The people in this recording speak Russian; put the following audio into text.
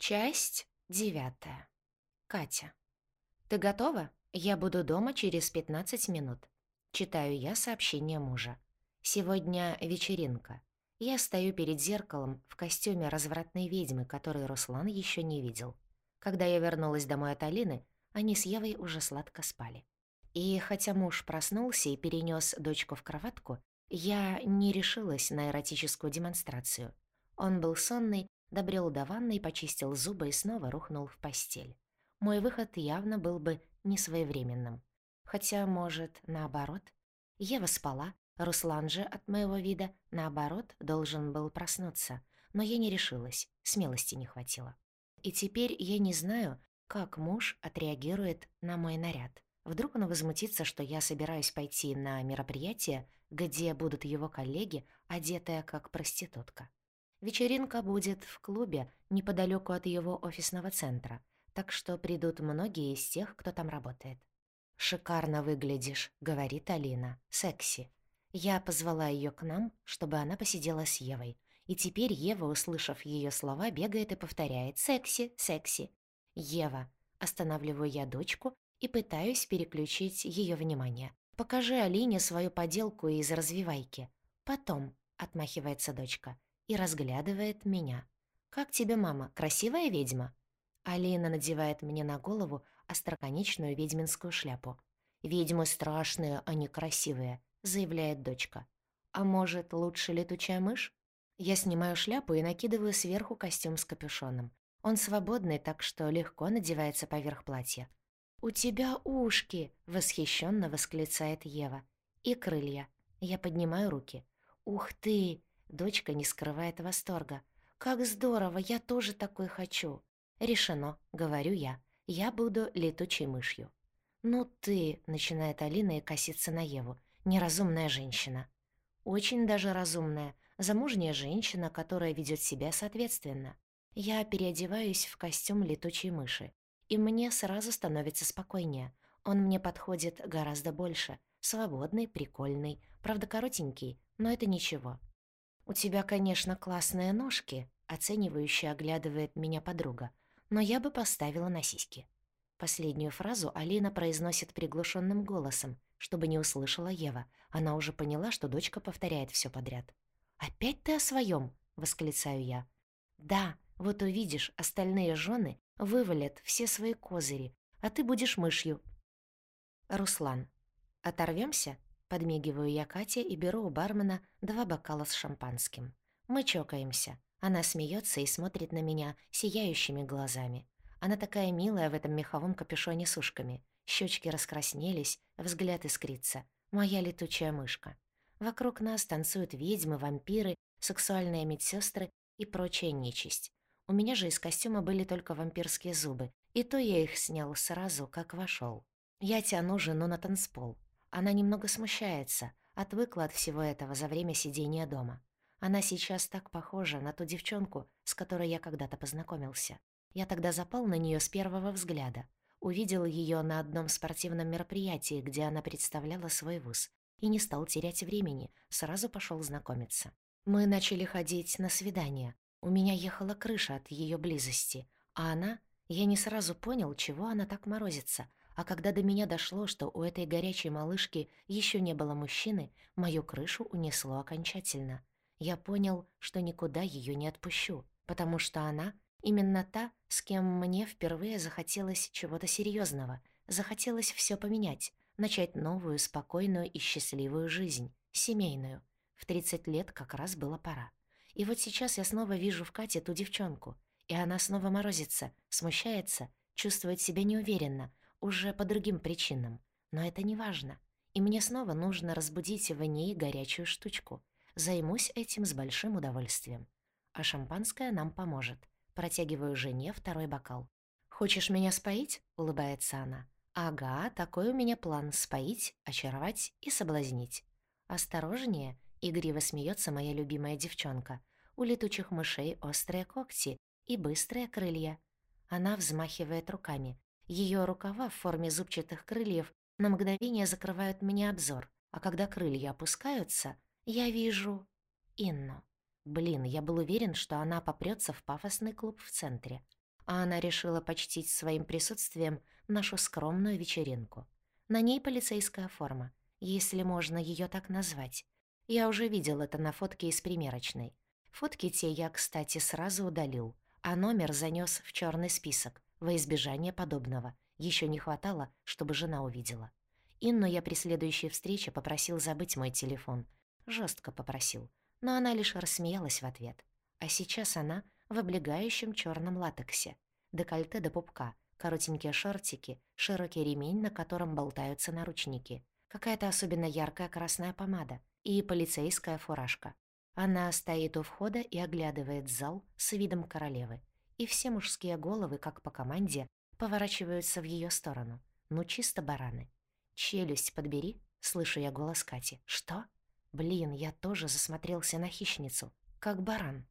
Часть девятая. Катя. «Ты готова? Я буду дома через 15 минут». Читаю я сообщение мужа. «Сегодня вечеринка. Я стою перед зеркалом в костюме развратной ведьмы, который Руслан еще не видел. Когда я вернулась домой от Алины, они с Евой уже сладко спали. И хотя муж проснулся и перенес дочку в кроватку, я не решилась на эротическую демонстрацию. Он был сонный, добрел до ванны, почистил зубы и снова рухнул в постель. Мой выход явно был бы несвоевременным. Хотя, может, наоборот. Ева спала, Руслан же от моего вида, наоборот, должен был проснуться. Но я не решилась, смелости не хватило. И теперь я не знаю, как муж отреагирует на мой наряд. Вдруг он возмутится, что я собираюсь пойти на мероприятие, где будут его коллеги, одетая как проститутка. Вечеринка будет в клубе неподалеку от его офисного центра, так что придут многие из тех, кто там работает. «Шикарно выглядишь», — говорит Алина. «Секси». Я позвала ее к нам, чтобы она посидела с Евой. И теперь Ева, услышав ее слова, бегает и повторяет «секси, секси». «Ева». Останавливаю я дочку и пытаюсь переключить ее внимание. «Покажи Алине свою поделку из развивайки». «Потом», — отмахивается дочка и разглядывает меня. «Как тебе, мама, красивая ведьма?» Алина надевает мне на голову остроконечную ведьминскую шляпу. «Ведьмы страшные, а не красивые», — заявляет дочка. «А может, лучше летучая мышь?» Я снимаю шляпу и накидываю сверху костюм с капюшоном. Он свободный, так что легко надевается поверх платья. «У тебя ушки!» — восхищенно восклицает Ева. «И крылья». Я поднимаю руки. «Ух ты!» Дочка не скрывает восторга. «Как здорово! Я тоже такой хочу!» «Решено», — говорю я. «Я буду летучей мышью». «Ну ты», — начинает Алина и косится на Еву, — «неразумная женщина». «Очень даже разумная, замужняя женщина, которая ведет себя соответственно. Я переодеваюсь в костюм летучей мыши, и мне сразу становится спокойнее. Он мне подходит гораздо больше. Свободный, прикольный, правда коротенький, но это ничего. «У тебя, конечно, классные ножки», — оценивающе оглядывает меня подруга, «но я бы поставила на сиськи». Последнюю фразу Алина произносит приглушенным голосом, чтобы не услышала Ева. Она уже поняла, что дочка повторяет все подряд. «Опять ты о своем? восклицаю я. «Да, вот увидишь, остальные жены вывалят все свои козыри, а ты будешь мышью». Руслан. Оторвемся? Подмигиваю я Кате и беру у бармена два бокала с шампанским. Мы чокаемся. Она смеется и смотрит на меня сияющими глазами. Она такая милая в этом меховом капюшоне с ушками. Щечки раскраснелись, взгляд искрится. Моя летучая мышка. Вокруг нас танцуют ведьмы, вампиры, сексуальные медсестры и прочая нечисть. У меня же из костюма были только вампирские зубы, и то я их снял сразу, как вошел. Я тяну жену на танцпол. Она немного смущается, отвыкла от всего этого за время сидения дома. Она сейчас так похожа на ту девчонку, с которой я когда-то познакомился. Я тогда запал на нее с первого взгляда. Увидел ее на одном спортивном мероприятии, где она представляла свой вуз. И не стал терять времени, сразу пошел знакомиться. Мы начали ходить на свидания. У меня ехала крыша от ее близости. А она... Я не сразу понял, чего она так морозится — а когда до меня дошло, что у этой горячей малышки еще не было мужчины, мою крышу унесло окончательно. Я понял, что никуда ее не отпущу, потому что она именно та, с кем мне впервые захотелось чего-то серьезного, захотелось все поменять, начать новую, спокойную и счастливую жизнь, семейную. В 30 лет как раз было пора. И вот сейчас я снова вижу в Кате ту девчонку, и она снова морозится, смущается, чувствует себя неуверенно, уже по другим причинам, но это не важно. И мне снова нужно разбудить в ней горячую штучку. Займусь этим с большим удовольствием. А шампанское нам поможет. Протягиваю жене второй бокал. «Хочешь меня споить?» — улыбается она. «Ага, такой у меня план — споить, очаровать и соблазнить». «Осторожнее!» — игриво смеется моя любимая девчонка. «У летучих мышей острые когти и быстрые крылья». Она взмахивает руками, ее рукава в форме зубчатых крыльев на мгновение закрывают мне обзор, а когда крылья опускаются, я вижу Инну. Блин, я был уверен, что она попрется в пафосный клуб в центре. а она решила почтить своим присутствием нашу скромную вечеринку. На ней полицейская форма, если можно ее так назвать. Я уже видел это на фотке из примерочной. Фотки те я, кстати, сразу удалил, а номер занес в черный список во избежание подобного. Еще не хватало, чтобы жена увидела. Инну я при следующей встрече попросил забыть мой телефон. жестко попросил, но она лишь рассмеялась в ответ. А сейчас она в облегающем черном латексе. Декольте до пупка, коротенькие шортики, широкий ремень, на котором болтаются наручники, какая-то особенно яркая красная помада и полицейская фуражка. Она стоит у входа и оглядывает зал с видом королевы. И все мужские головы, как по команде, поворачиваются в ее сторону. Ну, чисто бараны. «Челюсть подбери», — слышу я голос Кати. «Что?» Блин, я тоже засмотрелся на хищницу. Как баран.